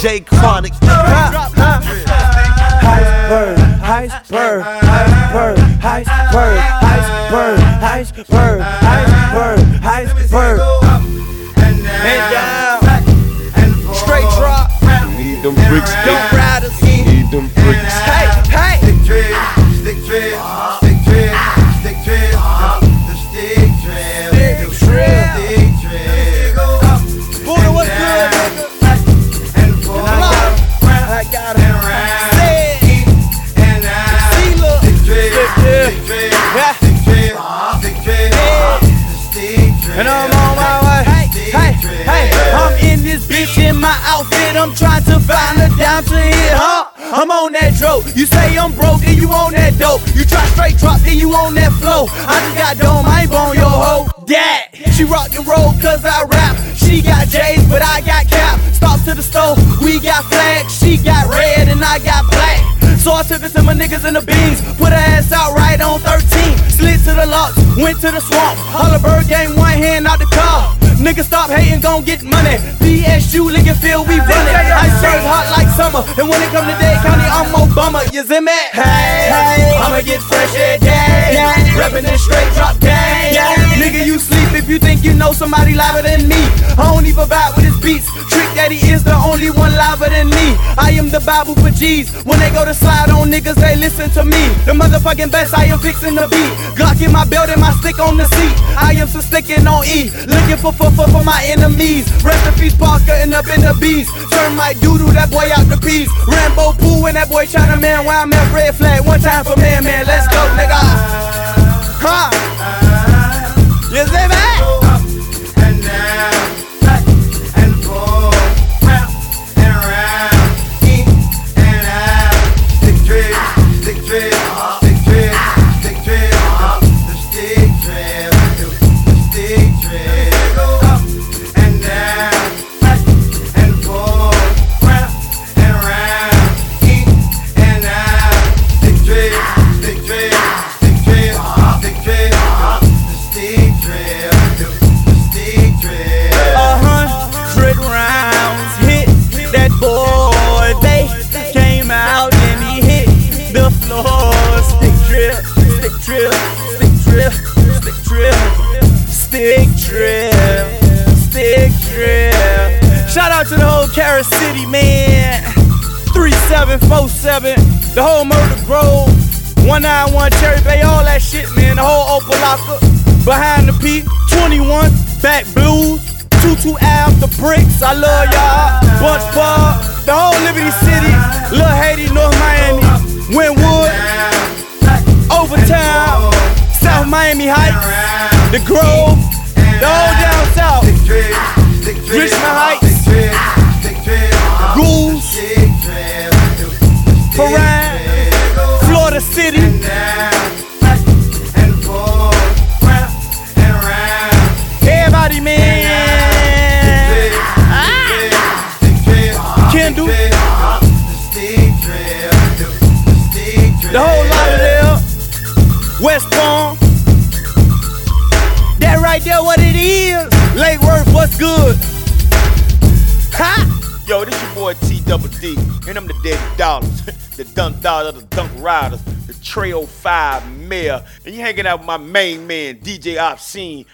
J Chronic. Iceberg, iceberg, iceberg, iceberg, iceberg, iceberg, iceberg, iceberg. And down. Straight drop. Need them bricks, Don't riders. need them bricks. And I'm on my way. Hey, hey, hey. I'm in this bitch in my outfit. I'm trying to find a dime to hit, huh? I'm on that dope. You say I'm broke, then you on that dope. You try straight drop, then you on that flow. I just got dome, I ain't on your hoe. That she rock and roll cause I rap. She got J's, but I got cap. Stop to the stove, we got flags. She got red and I got black. So I took it to my niggas in the beans, put her ass out right on 13. Slid to the locks, went to the swamp. Hollerberg game, one hand out the car. Niggas stop hating, gon' get money. PSU, Lincolnfield, we run it. I serve hot like summer. And when it come to Dade County, I'm Obama. You see me? Hey, I'ma get fresh every day. Reppin' this straight drop gang. You think you know somebody liver than me. I don't even vibe with his beats. Trick Daddy is the only one liver than me. I am the Bible for G's. When they go to slide on niggas, they listen to me. The motherfucking best, I am fixing the beat. Glock in my belt and my stick on the seat. I am so sticking on E. Looking for for for, for my enemies. Rest in peace, Parker, and up in the bees. Turn my doodoo, that boy out the peas. Rambo Poo and that boy China Man. Where I'm at, red flag. One time for man, man. Let's go, nigga. Huh? You A hundred rounds hit that boy. They came out and he hit the floor. Stick drip, stick drip, stick drip, stick drip, stick drip, stick drip. Shout out to the whole Carol City, man. 3747, the whole Murder Grove, 191 Cherry Bay, all that shit, man. The whole Opa-locka, behind the P, 21, back blues, 22 Ave, the bricks. I love y'all. Bunch Pub, the whole Liberty City, Little Haiti, North Miami, Wynwood, Overtown, South Miami Heights, the Grove, the whole down south, Richmond Heights, Goulds, Perrine, Everybody, man. Ah. Kendall. The whole lot of them. West Palm. That right there, what it is. Lake Worth, what's good? Ha! Yo, this your boy T Double D, and I'm the Dead Dollars, the Dunk Dollar, the Dunk Riders, the Trail 5 Mayor, and you hanging out with my main man, DJ Obscene,